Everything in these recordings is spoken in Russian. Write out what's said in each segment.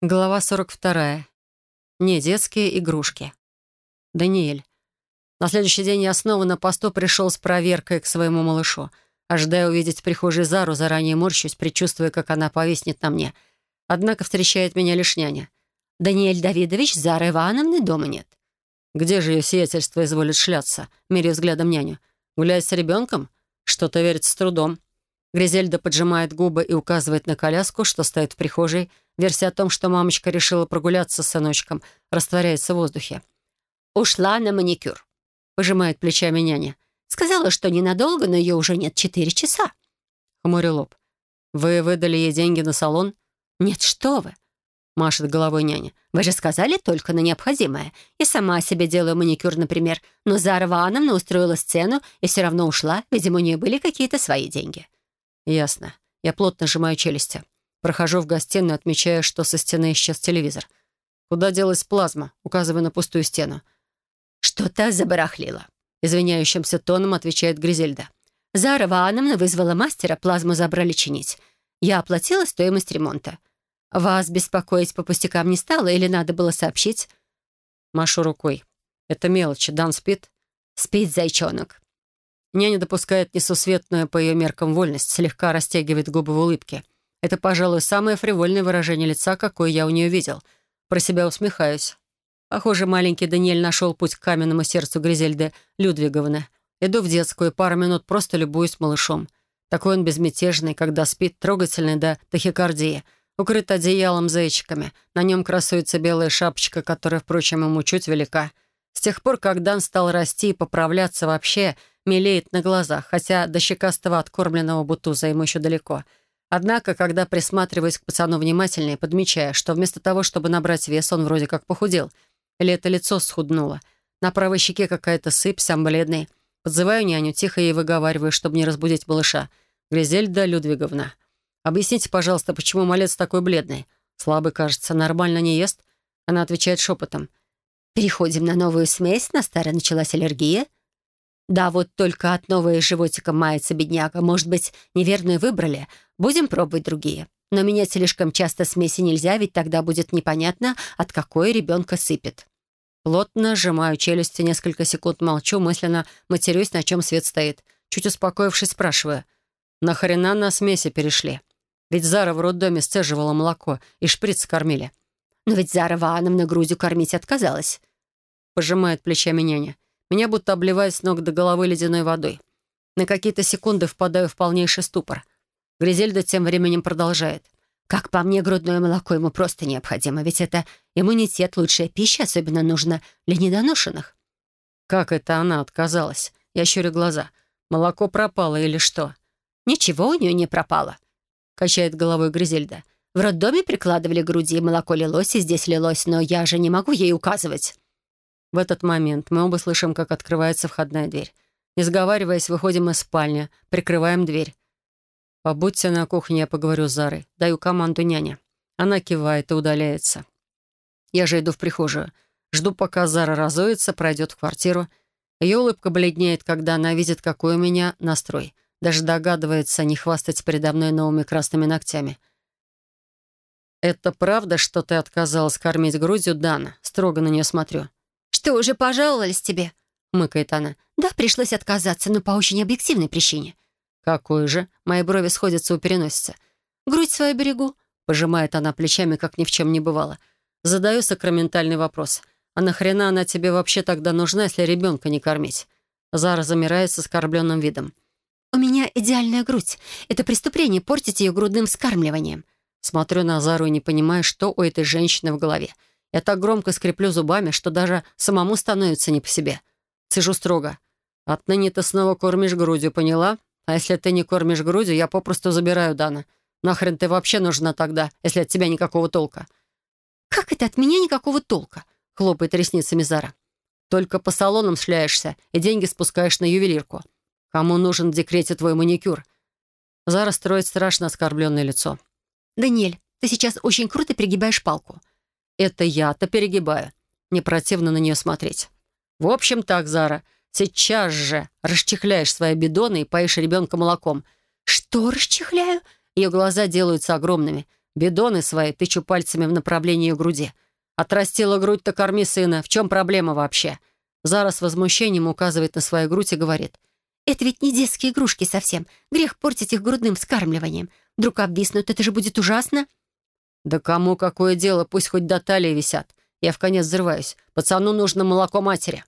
Глава 42. Не детские игрушки. Даниэль. На следующий день я снова на посту пришел с проверкой к своему малышу. Ожидая увидеть в прихожей Зару, заранее морщусь, предчувствуя, как она повиснет на мне. Однако встречает меня лишь няня. «Даниэль Давидович, Зары Ивановны дома нет». «Где же ее сиятельство изволит шляться?» Меряю взглядом няню. «Гуляет с ребенком? Что-то верится с трудом». Гризельда поджимает губы и указывает на коляску, что стоит в прихожей. Версия о том, что мамочка решила прогуляться с сыночком, растворяется в воздухе. «Ушла на маникюр», — пожимает плечами няня. «Сказала, что ненадолго, но ее уже нет четыре часа». Хмурю лоб. «Вы выдали ей деньги на салон?» «Нет, что вы!» — машет головой няня. «Вы же сказали только на необходимое. Я сама себе делаю маникюр, например. Но Зара Ивановна устроила сцену и все равно ушла. Видимо, у нее были какие-то свои деньги». «Ясно. Я плотно сжимаю челюсти. Прохожу в гостиную, отмечая, что со стены исчез телевизор. Куда делась плазма, указывая на пустую стену. «Что-то забарахлило», — извиняющимся тоном отвечает Гризельда. «Зара Ивановна вызвала мастера, плазму забрали чинить. Я оплатила стоимость ремонта. Вас беспокоить по пустякам не стало или надо было сообщить?» Машу рукой. «Это мелочи. Дан спит?» «Спит, зайчонок. Няня допускает несусветную по ее меркам вольность, слегка растягивает губы в улыбке. Это, пожалуй, самое фривольное выражение лица, какое я у нее видел. Про себя усмехаюсь. Похоже, маленький Даниэль нашел путь к каменному сердцу Гризельды Людвиговны. Иду в детскую, пару минут просто любуюсь малышом. Такой он безмятежный, когда спит, трогательный до тахикардии. Укрыт одеялом зайчиками. На нем красуется белая шапочка, которая, впрочем, ему чуть велика. С тех пор, как Дан стал расти и поправляться вообще, мелеет на глазах, хотя до щекастого откормленного бутуза ему еще далеко. Однако, когда присматриваюсь к пацану внимательнее, подмечая, что вместо того, чтобы набрать вес, он вроде как похудел. Или это лицо схуднуло. На правой щеке какая-то сыпь, сам бледный. Подзываю няню, тихо ей выговариваю, чтобы не разбудить малыша. «Гризельда Людвиговна, объясните, пожалуйста, почему малец такой бледный? Слабый, кажется, нормально не ест?» Она отвечает шепотом. «Переходим на новую смесь, на старой началась аллергия». Да, вот только от новой животика мается бедняга. Может быть, неверную выбрали. Будем пробовать другие. Но менять слишком часто смеси нельзя, ведь тогда будет непонятно, от какой ребенка сыпет. Плотно сжимаю челюсти, несколько секунд молчу, мысленно матерюсь, на чем свет стоит. Чуть успокоившись, спрашиваю. «Нахрена на смеси перешли? Ведь Зара в роддоме сцеживала молоко и шприц кормили». «Но ведь Зара Ивановна грудью кормить отказалась». Пожимает плечами няня. Меня будто обливает с ног до головы ледяной водой. На какие-то секунды впадаю в полнейший ступор. Гризельда тем временем продолжает. «Как по мне, грудное молоко ему просто необходимо, ведь это иммунитет, лучшая пища, особенно нужна для недоношенных». «Как это она отказалась?» Я щурю глаза. «Молоко пропало или что?» «Ничего у нее не пропало», — качает головой Гризельда. «В роддоме прикладывали груди, молоко лилось, и здесь лилось, но я же не могу ей указывать». В этот момент мы оба слышим, как открывается входная дверь. Не сговариваясь, выходим из спальни, прикрываем дверь. «Побудьте на кухне, я поговорю с Зарой. Даю команду няне». Она кивает и удаляется. Я же иду в прихожую. Жду, пока Зара разуется, пройдет в квартиру. Ее улыбка бледнеет, когда она видит, какой у меня настрой. Даже догадывается не хвастать передо мной новыми красными ногтями. «Это правда, что ты отказалась кормить грудью Дана?» Строго на нее смотрю. «Что, уже пожаловались тебе?» — мыкает она. «Да, пришлось отказаться, но по очень объективной причине». «Какой же?» — мои брови сходятся у переносицы. «Грудь свою берегу», — пожимает она плечами, как ни в чем не бывало. Задаю сакраментальный вопрос. «А нахрена она тебе вообще тогда нужна, если ребенка не кормить?» Зара замирает с оскорбленным видом. «У меня идеальная грудь. Это преступление портить ее грудным вскармливанием». Смотрю на Зару и не понимаю, что у этой женщины в голове. Я так громко скреплю зубами, что даже самому становится не по себе. Цежу строго. «Отныне ты снова кормишь грудью, поняла? А если ты не кормишь грудью, я попросту забираю Дана. Нахрен ты вообще нужна тогда, если от тебя никакого толка?» «Как это от меня никакого толка?» — хлопает ресницами Зара. «Только по салонам шляешься и деньги спускаешь на ювелирку. Кому нужен в декрете твой маникюр?» Зара строит страшно оскорбленное лицо. «Даниэль, ты сейчас очень круто перегибаешь палку. Это я-то перегибаю. Не противно на нее смотреть. В общем так, Зара, сейчас же расчехляешь свои бидоны и поишь ребенка молоком. Что расчехляю? Ее глаза делаются огромными. Бидоны свои тычу пальцами в направлении груди. Отрастила грудь-то корми сына. В чем проблема вообще? Зара с возмущением указывает на свою грудь и говорит. «Это ведь не детские игрушки совсем. Грех портить их грудным скармливанием. Вдруг обвиснут, это же будет ужасно». «Да кому какое дело, пусть хоть до талии висят. Я в конец взрываюсь. Пацану нужно молоко матери».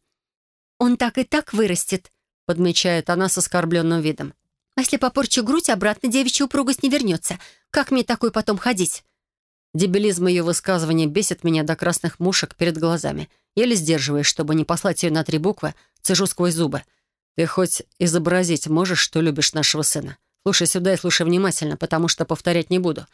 «Он так и так вырастет», — подмечает она с оскорбленным видом. «А если попорчу грудь, обратно девичья упругость не вернется. Как мне такой потом ходить?» Дебилизм ее высказывания бесит меня до красных мушек перед глазами. Еле сдерживаясь, чтобы не послать ее на три буквы, цежу сквозь зубы. «Ты хоть изобразить можешь, что любишь нашего сына? Слушай сюда и слушай внимательно, потому что повторять не буду.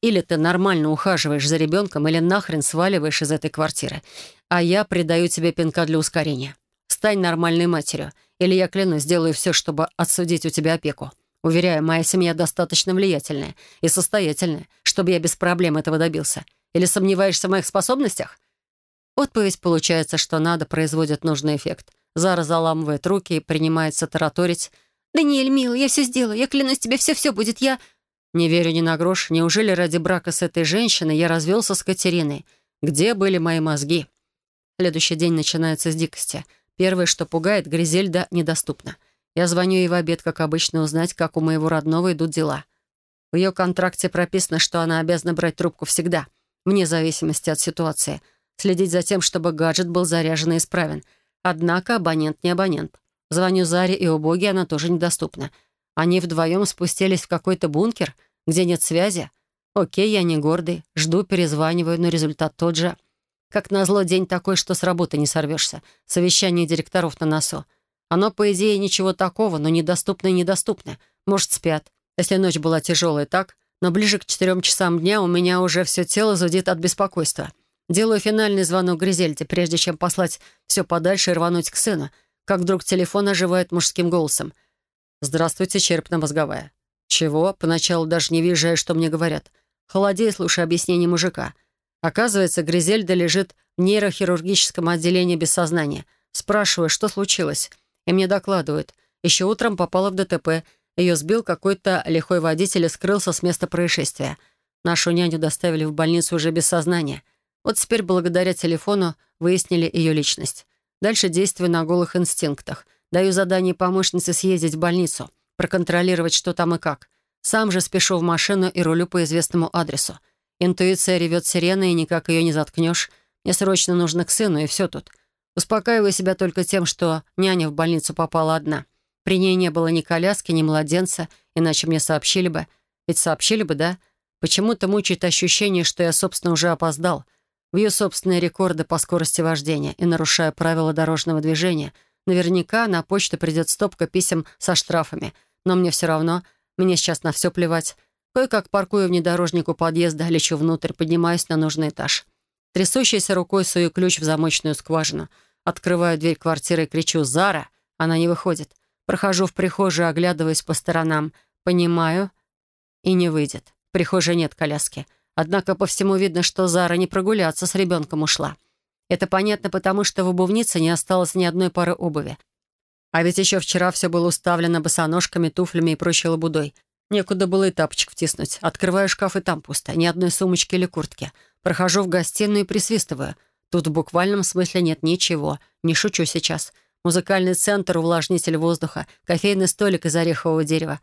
Или ты нормально ухаживаешь за ребенком, или нахрен сваливаешь из этой квартиры. А я придаю тебе пинка для ускорения. Стань нормальной матерью, или я клянусь, сделаю все, чтобы отсудить у тебя опеку. Уверяю, моя семья достаточно влиятельная и состоятельная, чтобы я без проблем этого добился. Или сомневаешься в моих способностях?» Отповедь получается, что надо, производит нужный эффект. Зара заламывает руки и принимается тараторить. «Даниэль, милый, я все сделаю. Я клянусь тебе, все-все будет. Я...» «Не верю ни на грош. Неужели ради брака с этой женщиной я развелся с Катериной? Где были мои мозги?» Следующий день начинается с дикости. Первое, что пугает, Гризельда недоступна. Я звоню ей в обед, как обычно, узнать, как у моего родного идут дела. В ее контракте прописано, что она обязана брать трубку всегда, вне зависимости от ситуации, следить за тем, чтобы гаджет был заряжен и исправен. Однако абонент не абонент. Звоню Заре и убоги, она тоже недоступна. Они вдвоем спустились в какой-то бункер, где нет связи. Окей, я не гордый, жду, перезваниваю, но результат тот же. Как назло, день такой, что с работы не сорвешься. Совещание директоров на носу. Оно, по идее, ничего такого, но недоступно и недоступно. Может, спят. Если ночь была тяжелая, так? Но ближе к четырем часам дня у меня уже все тело зудит от беспокойства. Делаю финальный звонок Гризельде, прежде чем послать все подальше и рвануть к сыну, как вдруг телефон оживает мужским голосом. «Здравствуйте, черепно-мозговая». «Чего?» Поначалу даже не вижу, что мне говорят. Холодея, слушая объяснение мужика. Оказывается, Гризельда лежит в нейрохирургическом отделении без сознания. Спрашиваю, что случилось и мне докладывают. Еще утром попала в ДТП. Ее сбил какой-то лихой водитель и скрылся с места происшествия. Нашу няню доставили в больницу уже без сознания. Вот теперь, благодаря телефону, выяснили ее личность. Дальше действую на голых инстинктах. Даю задание помощнице съездить в больницу, проконтролировать, что там и как. Сам же спешу в машину и рулю по известному адресу. Интуиция ревет сиреной, и никак ее не заткнешь. Мне срочно нужно к сыну, и все тут. Успокаиваю себя только тем, что няня в больницу попала одна. При ней не было ни коляски, ни младенца, иначе мне сообщили бы. Ведь сообщили бы, да? Почему-то мучает ощущение, что я, собственно, уже опоздал. Ее собственные рекорды по скорости вождения и нарушая правила дорожного движения. Наверняка на почту придет стопка писем со штрафами. Но мне все равно. Мне сейчас на все плевать. Кое-как паркую внедорожник у подъезда, лечу внутрь, поднимаюсь на нужный этаж. Трясущейся рукой сую ключ в замочную скважину. Открываю дверь квартиры и кричу «Зара!». Она не выходит. Прохожу в прихожую, оглядываясь по сторонам. Понимаю. И не выйдет. В прихожей нет коляски. Однако по всему видно, что Зара не прогуляться с ребенком ушла. Это понятно, потому что в обувнице не осталось ни одной пары обуви. А ведь еще вчера все было уставлено босоножками, туфлями и прочей лабудой. Некуда было и тапочек втиснуть. Открываю шкаф, и там пусто. Ни одной сумочки или куртки. Прохожу в гостиную и присвистываю. Тут в буквальном смысле нет ничего. Не шучу сейчас. Музыкальный центр, увлажнитель воздуха, кофейный столик из орехового дерева,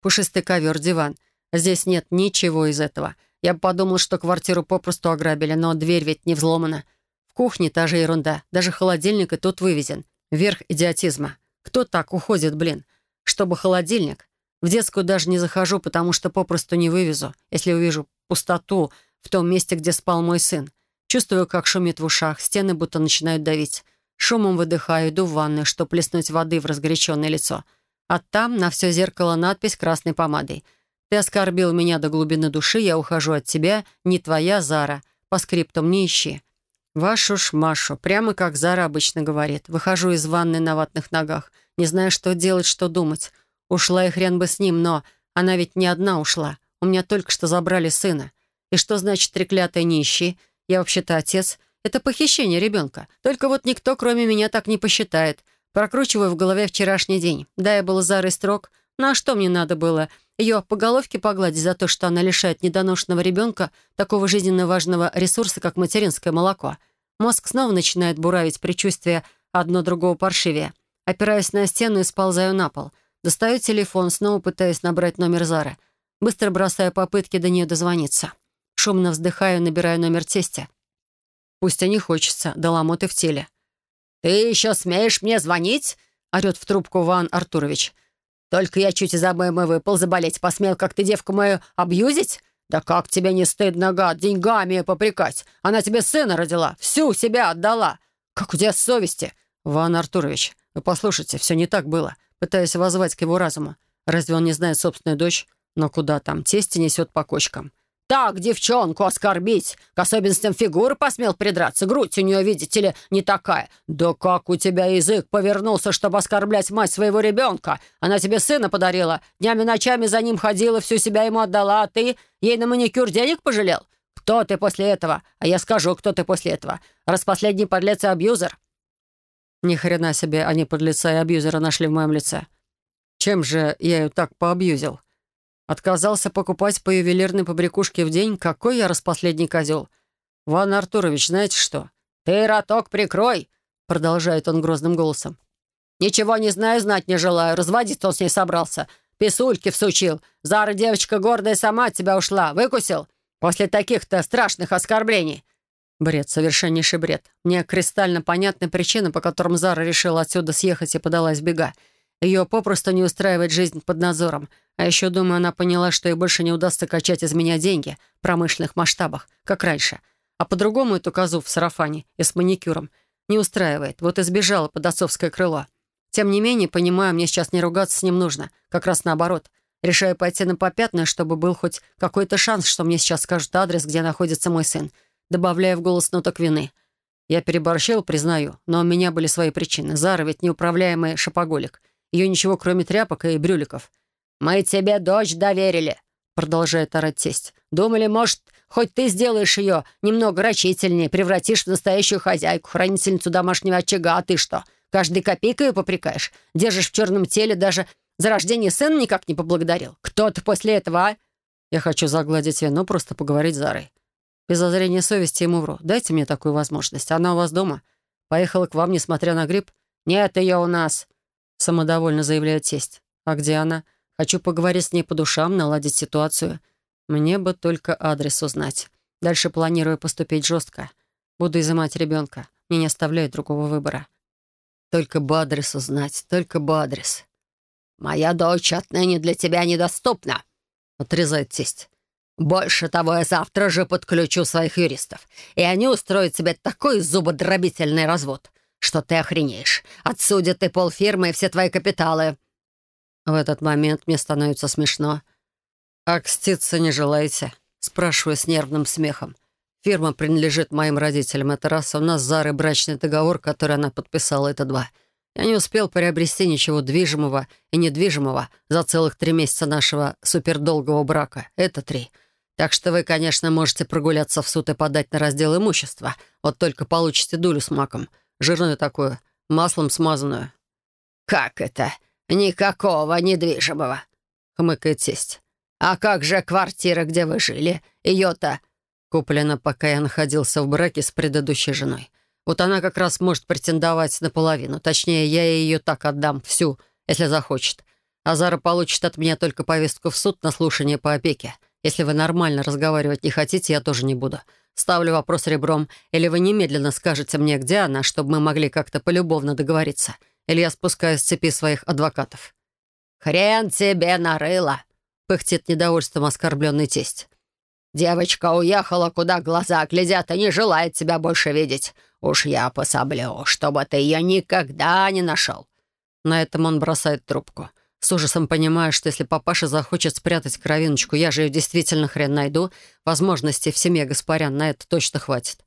пушистый ковер, диван. Здесь нет ничего из этого. Я бы подумал, что квартиру попросту ограбили, но дверь ведь не взломана. В кухне та же ерунда. Даже холодильник и тут вывезен. Верх идиотизма. Кто так уходит, блин? Чтобы холодильник? В детскую даже не захожу, потому что попросту не вывезу, если увижу пустоту в том месте, где спал мой сын. Чувствую, как шумит в ушах, стены будто начинают давить. Шумом выдыхаю, иду в ванную, чтобы плеснуть воды в разгоряченное лицо. А там на все зеркало надпись красной помадой. «Ты оскорбил меня до глубины души, я ухожу от тебя, не твоя Зара. По скриптам не ищи». Вашу ж Машу, прямо как Зара обычно говорит. Выхожу из ванны на ватных ногах, не знаю, что делать, что думать. Ушла и хрен бы с ним, но она ведь не одна ушла. У меня только что забрали сына. И что значит треклятая нищий? Я вообще-то отец. Это похищение ребенка. Только вот никто, кроме меня, так не посчитает. Прокручиваю в голове вчерашний день. Да, я был Зарой строг. Ну а что мне надо было? Ее по головке погладить за то, что она лишает недоношенного ребенка такого жизненно важного ресурса, как материнское молоко. Мозг снова начинает буравить предчувствие одно другого паршивее. Опираясь на стену и сползаю на пол. Достаю телефон, снова пытаясь набрать номер Зары. Быстро бросаю попытки до нее дозвониться. Шумно вздыхаю, набираю номер тестя. Пусть и не хочется, да ломоты в теле. «Ты еще смеешь мне звонить?» — орет в трубку Ван Артурович. «Только я чуть из обоймы выпал, заболеть посмел, как ты девку мою абьюзить? Да как тебе не стыдно, гад, деньгами попрекать? Она тебе сына родила, всю себя отдала. Как у тебя совести?» «Ван Артурович, вы послушайте, все не так было. Пытаюсь воззвать к его разуму. Разве он не знает собственную дочь? Но куда там, тести несет по кочкам. Так девчонку оскорбить! К особенностям фигуры посмел придраться. Грудь у нее, видите ли, не такая. Да как у тебя язык повернулся, чтобы оскорблять мать своего ребенка? Она тебе сына подарила. Днями-ночами за ним ходила, всю себя ему отдала, а ты ей на маникюр денег пожалел? Кто ты после этого? А я скажу, кто ты после этого. Распоследний подлец и абьюзер. Ни хрена себе они подлеца и абьюзера нашли в моем лице. Чем же я ее так поабьюзил? Отказался покупать по ювелирной побрякушке в день? Какой я распоследний козел? Ван Артурович, знаете что? «Ты роток прикрой!» Продолжает он грозным голосом. «Ничего не знаю, знать не желаю. Разводиться он с ней собрался. Писульки всучил. Зара девочка гордая сама от тебя ушла. Выкусил? После таких-то страшных оскорблений». Бред, совершеннейший бред. Мне кристально понятны причины, по которым Зара решила отсюда съехать и подалась бега. Ее попросту не устраивает жизнь под надзором. А еще, думаю, она поняла, что ей больше не удастся качать из меня деньги в промышленных масштабах, как раньше. А по-другому эту козу в сарафане и с маникюром не устраивает. Вот и сбежала под отцовское крыло. Тем не менее, понимаю, мне сейчас не ругаться с ним нужно. Как раз наоборот. Решаю пойти на попятную, чтобы был хоть какой-то шанс, что мне сейчас скажут адрес, где находится мой сын. Добавляя в голос ноток вины. Я переборщил, признаю, но у меня были свои причины. Зара ведь неуправляемый шопоголик. Ее ничего, кроме тряпок и брюликов. «Мы тебе дочь доверили», — продолжает орать тесть. «Думали, может, хоть ты сделаешь ее немного рачительнее, превратишь в настоящую хозяйку, хранительницу домашнего очага, а ты что, каждой копейкой ее попрекаешь? Держишь в черном теле, даже за рождение сына никак не поблагодарил? Кто ты после этого, а?» Я хочу загладить вину, просто поговорить с Зарой. Без зазрения совести ему вру. Дайте мне такую возможность. Она у вас дома. Поехала к вам, несмотря на грипп. Нет ее у нас. Самодовольно заявляет тесть. А где она? Хочу поговорить с ней по душам, наладить ситуацию. Мне бы только адрес узнать. Дальше планирую поступить жестко. Буду изымать ребенка. Мне не оставляют другого выбора. Только бы адрес узнать, только бы адрес. «Моя дочь отныне для тебя недоступна», — отрезает тесть. «Больше того, я завтра же подключу своих юристов, и они устроят себе такой зубодробительный развод, что ты охренеешь. Отсудят ты полфирмы и все твои капиталы». В этот момент мне становится смешно. «Акститься не желаете?» Спрашиваю с нервным смехом. Фирма принадлежит моим родителям. Это раз. У нас с Зарой брачный договор, который она подписала. Это два. Я не успел приобрести ничего движимого и недвижимого за целых три месяца нашего супердолгого брака. Это три. Так что вы, конечно, можете прогуляться в суд и подать на раздел имущества. Вот только получите дулю с маком. Жирную такую, маслом смазанную». «Как это? Никакого недвижимого?» — хмыкает тесть. «А как же квартира, где вы жили? Ее-то...» Куплена, пока я находился в браке с предыдущей женой. Вот она как раз может претендовать на половину. Точнее, я ее так отдам, всю, если захочет. А Зара получит от меня только повестку в суд на слушание по опеке. Если вы нормально разговаривать не хотите, я тоже не буду. Ставлю вопрос ребром. Или вы немедленно скажете мне, где она, чтобы мы могли как-то полюбовно договориться. Или я спускаю с цепи своих адвокатов». «Хрен тебе нарыло!» — пыхтит недовольством оскорбленный тесть. «Девочка уехала, куда глаза глядят, и не желает тебя больше видеть. Уж я пособлю, чтобы ты ее никогда не нашел». На этом он бросает трубку. С ужасом понимаю, что если папаша захочет спрятать кровиночку, я же ее действительно хрен найду, возможностей в семье Гаспарян на это точно хватит.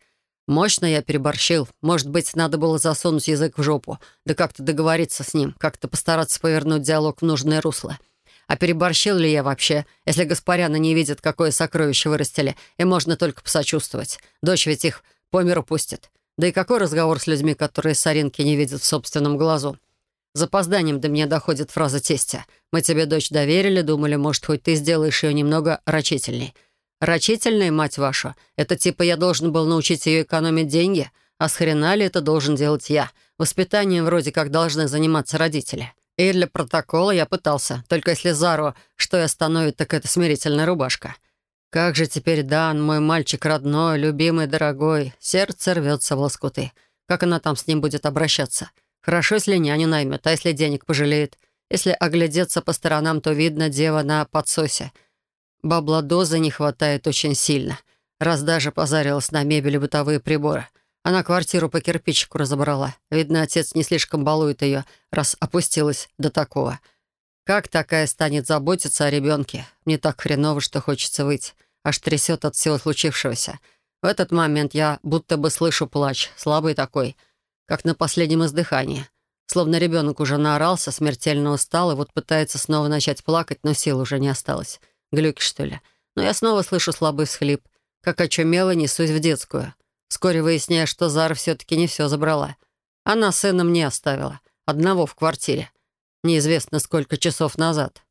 Мощно я переборщил. Может быть, надо было засунуть язык в жопу, да как-то договориться с ним, как-то постараться повернуть диалог в нужное русло. А переборщил ли я вообще, если Гаспаряна не видят, какое сокровище вырастили, и можно только посочувствовать. Дочь ведь их по миру пустит. Да и какой разговор с людьми, которые соринки не видят в собственном глазу? Запозданием до меня доходит фраза тестя. «Мы тебе дочь доверили, думали, может, хоть ты сделаешь ее немного рачительней». Рачительной, мать вашу, это типа я должен был научить ее экономить деньги, а с хрена ли это должен делать я? Воспитанием вроде как должны заниматься родители. И для протокола я пытался, только если Зару что и остановит, так это смирительная рубашка. Как же теперь Дан, мой мальчик родной, любимый, дорогой, сердце рвется в лоскуты. Как она там с ним будет обращаться? Хорошо, если няню наймет, а если денег пожалеет? Если оглядеться по сторонам, то видно дева на подсосе. Бабла-дозы не хватает очень сильно, раз даже позарилась на мебель и бытовые приборы. Она квартиру по кирпичику разобрала. Видно, отец не слишком балует ее, раз опустилась до такого. Как такая станет заботиться о ребенке? Мне так хреново, что хочется выйти. Аж трясет от всего случившегося. В этот момент я будто бы слышу плач, слабый такой — как на последнем издыхании. Словно ребенок уже наорался, смертельно устал, и вот пытается снова начать плакать, но сил уже не осталось. Глюки, что ли? Но я снова слышу слабый всхлип. Как очумело, несусь в детскую. Вскоре выясняю, что Зара все-таки не все забрала. Она сына мне оставила. Одного в квартире. Неизвестно, сколько часов назад.